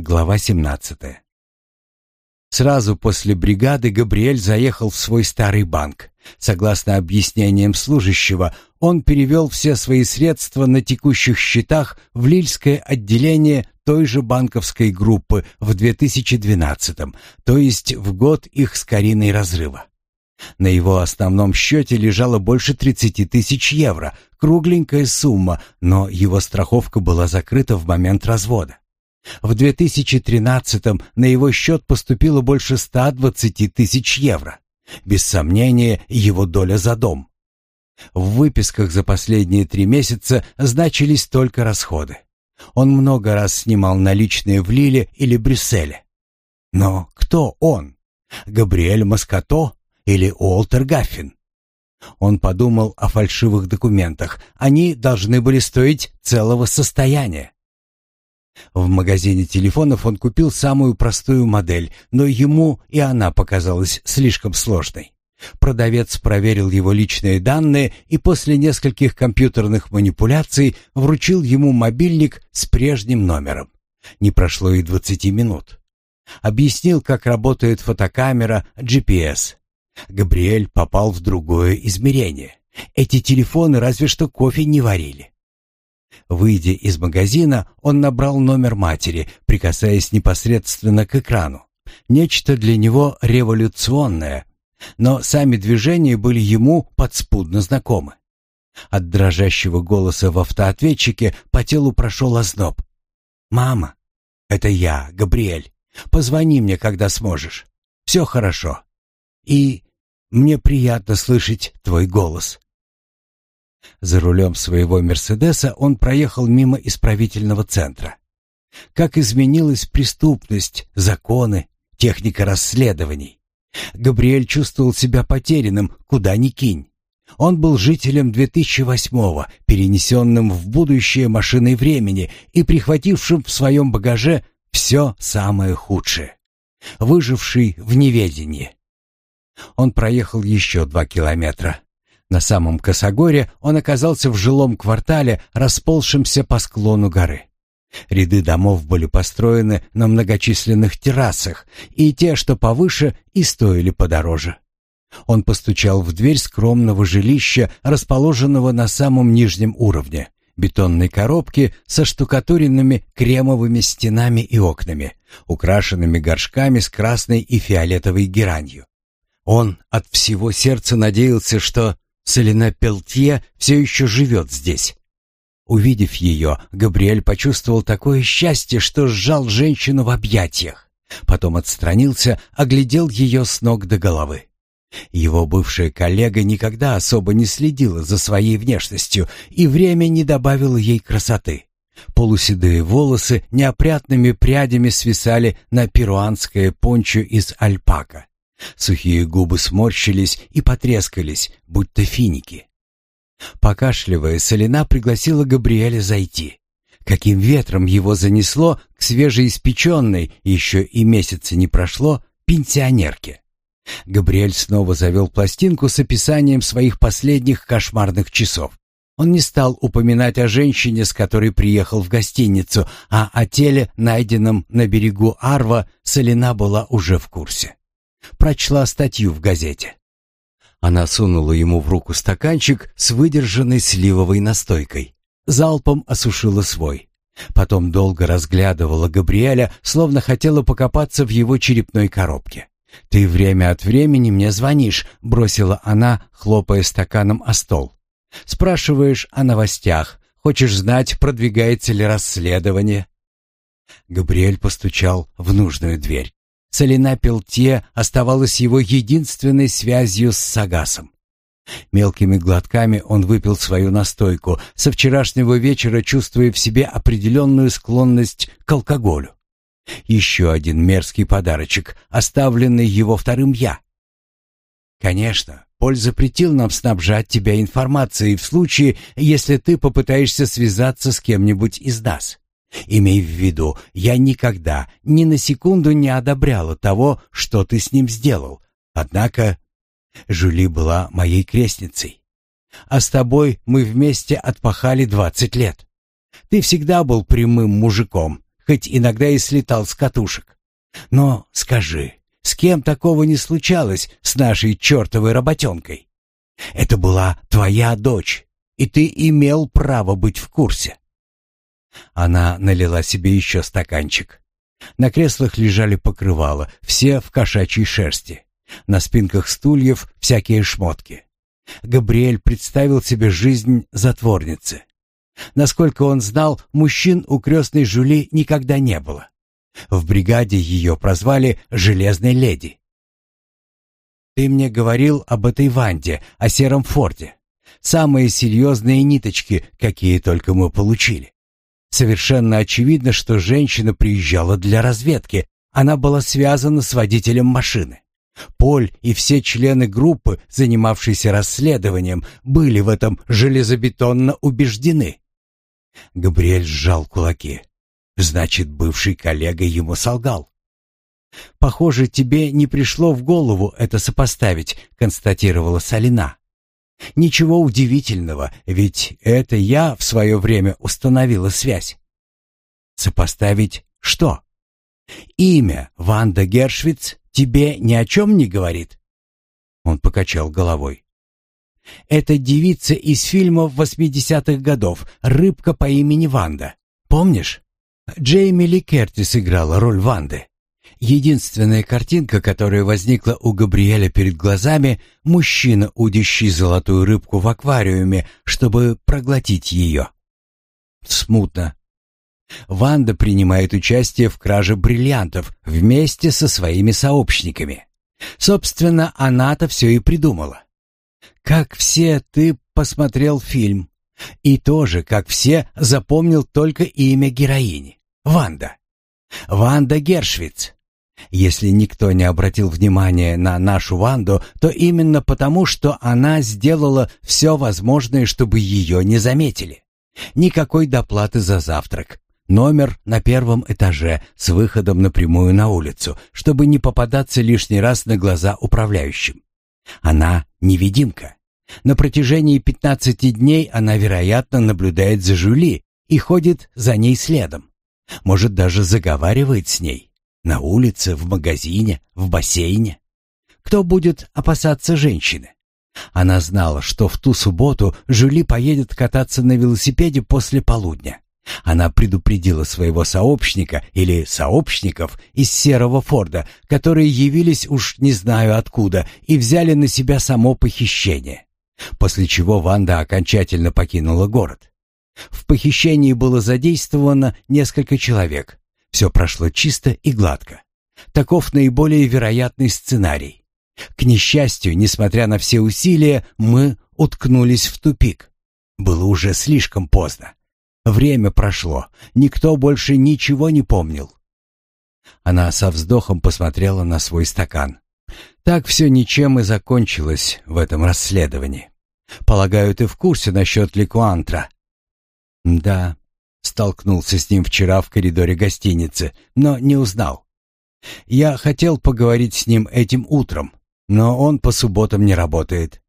Глава 17. Сразу после бригады Габриэль заехал в свой старый банк. Согласно объяснениям служащего, он перевел все свои средства на текущих счетах в Лильское отделение той же банковской группы в 2012-м, то есть в год их с Кариной разрыва. На его основном счете лежало больше 30 тысяч евро, кругленькая сумма, но его страховка была закрыта в момент развода. В 2013-м на его счет поступило больше 120 тысяч евро. Без сомнения, его доля за дом. В выписках за последние три месяца значились только расходы. Он много раз снимал наличные в Лиле или Брюсселе. Но кто он? Габриэль Маскато или Уолтер Гаффин? Он подумал о фальшивых документах. Они должны были стоить целого состояния. В магазине телефонов он купил самую простую модель, но ему и она показалась слишком сложной. Продавец проверил его личные данные и после нескольких компьютерных манипуляций вручил ему мобильник с прежним номером. Не прошло и 20 минут. Объяснил, как работает фотокамера, GPS. Габриэль попал в другое измерение. Эти телефоны разве что кофе не варили. Выйдя из магазина, он набрал номер матери, прикасаясь непосредственно к экрану. Нечто для него революционное, но сами движения были ему подспудно знакомы. От дрожащего голоса в автоответчике по телу прошел озноб. «Мама, это я, Габриэль. Позвони мне, когда сможешь. Все хорошо. И мне приятно слышать твой голос». За рулем своего «Мерседеса» он проехал мимо исправительного центра. Как изменилась преступность, законы, техника расследований. Габриэль чувствовал себя потерянным, куда ни кинь. Он был жителем 2008-го, перенесенным в будущее машиной времени и прихватившим в своем багаже все самое худшее. Выживший в неведении. Он проехал еще два километра. На самом Косогоре он оказался в жилом квартале, расползшемся по склону горы. Ряды домов были построены на многочисленных террасах, и те, что повыше, и стоили подороже. Он постучал в дверь скромного жилища, расположенного на самом нижнем уровне, бетонной коробки со штукатуренными кремовыми стенами и окнами, украшенными горшками с красной и фиолетовой геранью. Он от всего сердца надеялся, что Селена Пелтье все еще живет здесь. Увидев ее, Габриэль почувствовал такое счастье, что сжал женщину в объятиях. Потом отстранился, оглядел ее с ног до головы. Его бывшая коллега никогда особо не следила за своей внешностью, и время не добавило ей красоты. Полуседые волосы неопрятными прядями свисали на перуанское пончо из альпака. Сухие губы сморщились и потрескались, будто финики. Покашливая, Солена пригласила Габриэля зайти. Каким ветром его занесло к свежеиспеченной, еще и месяца не прошло, пенсионерке. Габриэль снова завел пластинку с описанием своих последних кошмарных часов. Он не стал упоминать о женщине, с которой приехал в гостиницу, а о теле, найденном на берегу Арва, Солена была уже в курсе прочла статью в газете. Она сунула ему в руку стаканчик с выдержанной сливовой настойкой, залпом осушила свой. Потом долго разглядывала Габриэля, словно хотела покопаться в его черепной коробке. «Ты время от времени мне звонишь», — бросила она, хлопая стаканом о стол. «Спрашиваешь о новостях, хочешь знать, продвигается ли расследование». Габриэль постучал в нужную дверь. Целина Пелтье оставалась его единственной связью с Сагасом. Мелкими глотками он выпил свою настойку, со вчерашнего вечера чувствуя в себе определенную склонность к алкоголю. Еще один мерзкий подарочек, оставленный его вторым «я». «Конечно, Поль запретил нам снабжать тебя информацией в случае, если ты попытаешься связаться с кем-нибудь из нас. Имей в виду, я никогда, ни на секунду не одобряла того, что ты с ним сделал. Однако Жюли была моей крестницей. А с тобой мы вместе отпахали двадцать лет. Ты всегда был прямым мужиком, хоть иногда и слетал с катушек. Но скажи, с кем такого не случалось с нашей чертовой работенкой? Это была твоя дочь, и ты имел право быть в курсе. Она налила себе еще стаканчик. На креслах лежали покрывала, все в кошачьей шерсти. На спинках стульев всякие шмотки. Габриэль представил себе жизнь затворницы. Насколько он знал, мужчин у крестной жули никогда не было. В бригаде ее прозвали «железной леди». «Ты мне говорил об этой Ванде, о сером форде. Самые серьезные ниточки, какие только мы получили. Совершенно очевидно, что женщина приезжала для разведки. Она была связана с водителем машины. Поль и все члены группы, занимавшиеся расследованием, были в этом железобетонно убеждены. Габриэль сжал кулаки. Значит, бывший коллега ему солгал. «Похоже, тебе не пришло в голову это сопоставить», — констатировала Салина. Ничего удивительного, ведь это я в свое время установила связь. Сопоставить что? Имя Ванда Гершвиц тебе ни о чем не говорит? Он покачал головой. Это девица из фильмов восьмидесятых годов «Рыбка по имени Ванда». Помнишь? Джейми Ли Кертис играла роль Ванды. Единственная картинка, которая возникла у Габриэля перед глазами – мужчина, удящий золотую рыбку в аквариуме, чтобы проглотить ее. Смутно. Ванда принимает участие в краже бриллиантов вместе со своими сообщниками. Собственно, она-то все и придумала. Как все, ты посмотрел фильм. И тоже, как все, запомнил только имя героини – Ванда. Ванда Гершвиц. Если никто не обратил внимания на нашу Ванду, то именно потому, что она сделала все возможное, чтобы ее не заметили. Никакой доплаты за завтрак. Номер на первом этаже с выходом напрямую на улицу, чтобы не попадаться лишний раз на глаза управляющим. Она невидимка. На протяжении 15 дней она, вероятно, наблюдает за Жюли и ходит за ней следом. Может, даже заговаривает с ней. На улице, в магазине, в бассейне. Кто будет опасаться женщины? Она знала, что в ту субботу Жюли поедет кататься на велосипеде после полудня. Она предупредила своего сообщника или сообщников из серого Форда, которые явились уж не знаю откуда и взяли на себя само похищение. После чего Ванда окончательно покинула город. В похищении было задействовано несколько человек, все прошло чисто и гладко. Таков наиболее вероятный сценарий. К несчастью, несмотря на все усилия, мы уткнулись в тупик. Было уже слишком поздно. Время прошло, никто больше ничего не помнил. Она со вздохом посмотрела на свой стакан. Так все ничем и закончилось в этом расследовании. Полагаю, ты в курсе насчет Ликуантра? Да, Столкнулся с ним вчера в коридоре гостиницы, но не узнал. Я хотел поговорить с ним этим утром, но он по субботам не работает.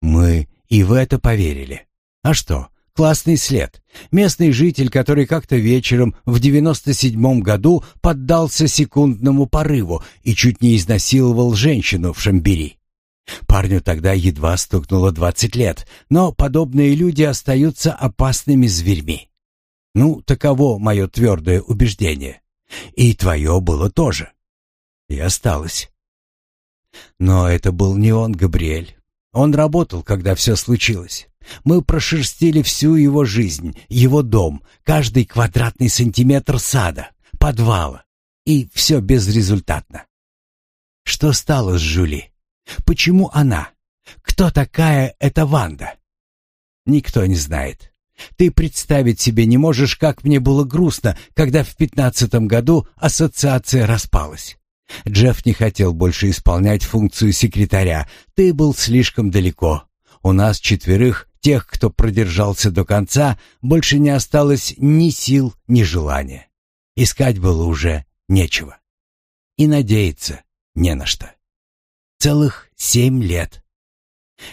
Мы и в это поверили. А что? Классный след. Местный житель, который как-то вечером в девяносто седьмом году поддался секундному порыву и чуть не изнасиловал женщину в Шамбири. Парню тогда едва стукнуло 20 лет, но подобные люди остаются опасными зверьми. Ну, таково мое твердое убеждение. И твое было тоже. И осталось. Но это был не он, Габриэль. Он работал, когда все случилось. Мы прошерстили всю его жизнь, его дом, каждый квадратный сантиметр сада, подвала. И все безрезультатно. Что стало с Жюли? Почему она? Кто такая эта Ванда? Никто не знает. Ты представить себе не можешь, как мне было грустно, когда в пятнадцатом году ассоциация распалась. Джефф не хотел больше исполнять функцию секретаря. Ты был слишком далеко. У нас четверых, тех, кто продержался до конца, больше не осталось ни сил, ни желания. Искать было уже нечего. И надеяться не на что. Целых семь лет.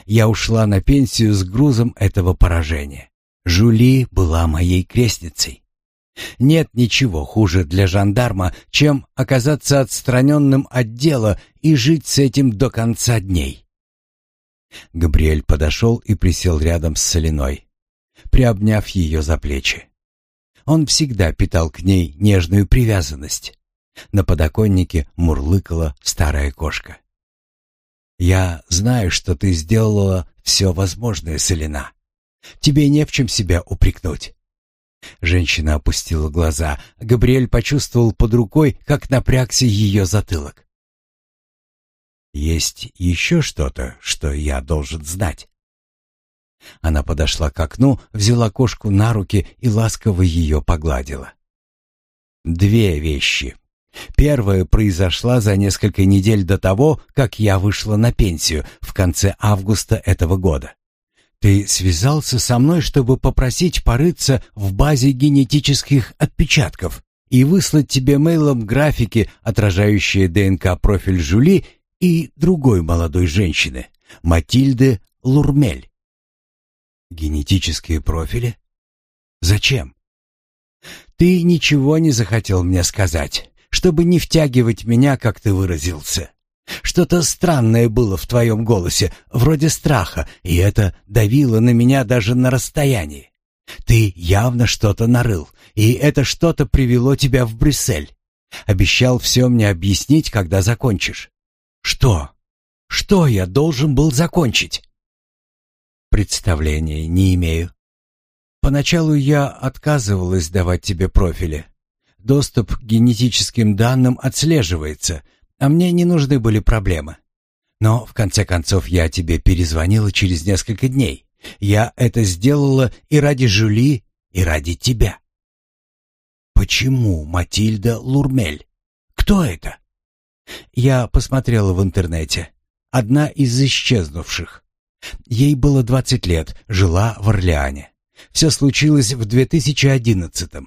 Я ушла на пенсию с грузом этого поражения. Жули была моей крестницей. Нет ничего хуже для жандарма, чем оказаться отстраненным от дела и жить с этим до конца дней. Габриэль подошел и присел рядом с Соленой, приобняв ее за плечи. Он всегда питал к ней нежную привязанность. На подоконнике мурлыкала старая кошка. «Я знаю, что ты сделала все возможное, Солена. Тебе не в чем себя упрекнуть». Женщина опустила глаза. Габриэль почувствовал под рукой, как напрягся ее затылок. «Есть еще что-то, что я должен знать?» Она подошла к окну, взяла кошку на руки и ласково ее погладила. «Две вещи. Первая произошла за несколько недель до того, как я вышла на пенсию в конце августа этого года. Ты связался со мной, чтобы попросить порыться в базе генетических отпечатков и выслать тебе мейлом графики, отражающие ДНК-профиль Жюли и другой молодой женщины, Матильды Лурмель. Генетические профили? Зачем? Ты ничего не захотел мне сказать, чтобы не втягивать меня, как ты выразился. Что-то странное было в твоем голосе, вроде страха, и это давило на меня даже на расстоянии. Ты явно что-то нарыл, и это что-то привело тебя в Брюссель. Обещал все мне объяснить, когда закончишь. Что? Что я должен был закончить? Представления не имею. Поначалу я отказывалась давать тебе профили. Доступ к генетическим данным отслеживается, а мне не нужны были проблемы. Но, в конце концов, я тебе перезвонила через несколько дней. Я это сделала и ради Жюли, и ради тебя. Почему Матильда Лурмель? Кто это? Я посмотрела в интернете. Одна из исчезнувших. Ей было 20 лет, жила в Орлеане. Все случилось в 2011 -м.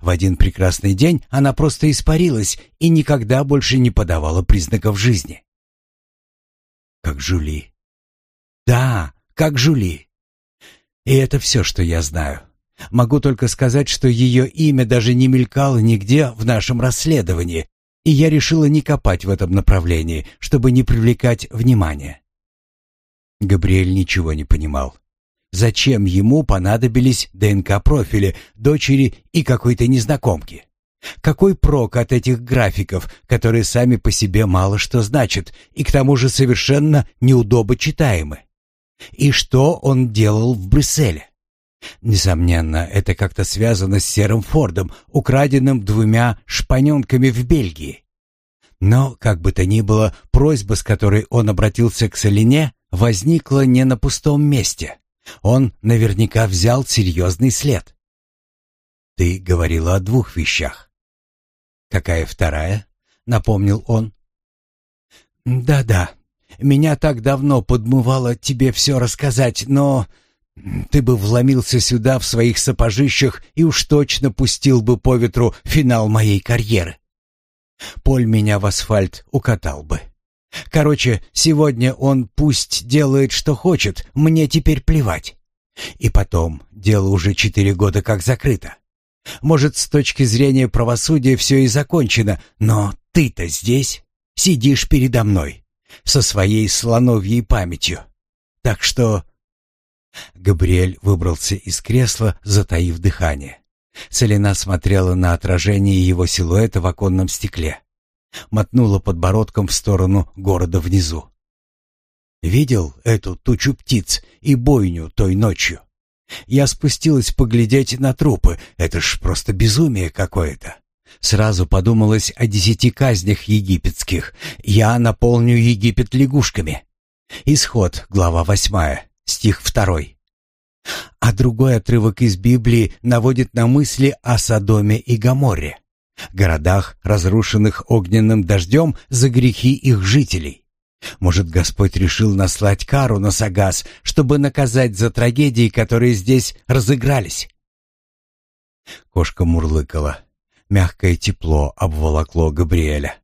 В один прекрасный день она просто испарилась и никогда больше не подавала признаков жизни. Как Жюли. Да, как Жюли. И это все, что я знаю. Могу только сказать, что ее имя даже не мелькало нигде в нашем расследовании, и я решила не копать в этом направлении, чтобы не привлекать внимания. Габриэль ничего не понимал зачем ему понадобились ДНК-профили дочери и какой-то незнакомки. Какой прок от этих графиков, которые сами по себе мало что значат и к тому же совершенно неудобо читаемы? И что он делал в Брюсселе? Несомненно, это как-то связано с серым Фордом, украденным двумя шпаненками в Бельгии. Но, как бы то ни было, просьба, с которой он обратился к Солине, возникла не на пустом месте. Он наверняка взял серьезный след. Ты говорила о двух вещах. Какая вторая? Напомнил он. Да-да, меня так давно подмывало тебе все рассказать, но ты бы вломился сюда в своих сапожищах и уж точно пустил бы по ветру финал моей карьеры. Поль меня в асфальт укатал бы. Короче, сегодня он пусть делает, что хочет, мне теперь плевать. И потом, дело уже четыре года как закрыто. Может, с точки зрения правосудия все и закончено, но ты-то здесь, сидишь передо мной, со своей слоновьей памятью. Так что...» Габриэль выбрался из кресла, затаив дыхание. Целина смотрела на отражение его силуэта в оконном стекле мотнула подбородком в сторону города внизу. «Видел эту тучу птиц и бойню той ночью? Я спустилась поглядеть на трупы, это ж просто безумие какое-то!» Сразу подумалось о десяти казнях египетских. «Я наполню Египет лягушками». Исход, глава восьмая, стих второй. А другой отрывок из Библии наводит на мысли о Содоме и Гаморе городах, разрушенных огненным дождем за грехи их жителей. Может, Господь решил наслать кару на Сагас, чтобы наказать за трагедии, которые здесь разыгрались? Кошка мурлыкала. Мягкое тепло обволокло Габриэля.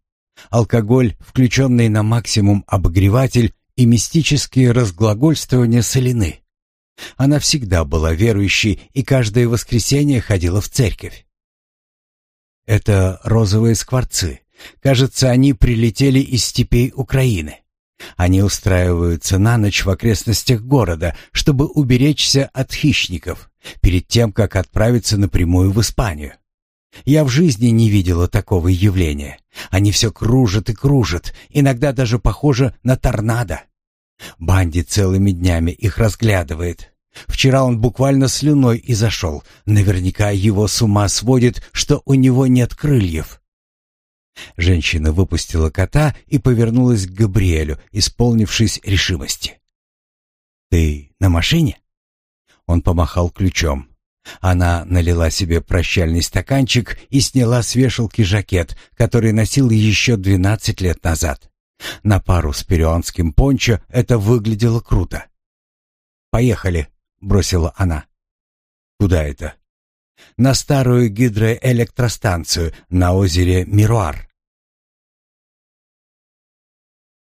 Алкоголь, включенный на максимум обогреватель и мистические разглагольствования Солины. Она всегда была верующей и каждое воскресенье ходила в церковь. Это розовые скворцы. Кажется, они прилетели из степей Украины. Они устраиваются на ночь в окрестностях города, чтобы уберечься от хищников, перед тем, как отправиться напрямую в Испанию. Я в жизни не видела такого явления. Они все кружат и кружат, иногда даже похоже на торнадо. Банди целыми днями их разглядывает, Вчера он буквально слюной и зашел. Наверняка его с ума сводит, что у него нет крыльев. Женщина выпустила кота и повернулась к Габриэлю, исполнившись решимости. «Ты на машине?» Он помахал ключом. Она налила себе прощальный стаканчик и сняла с вешалки жакет, который носил еще 12 лет назад. На пару с перуанским пончо это выглядело круто. «Поехали», — бросила она. «Куда это?» «На старую гидроэлектростанцию на озере Мируар».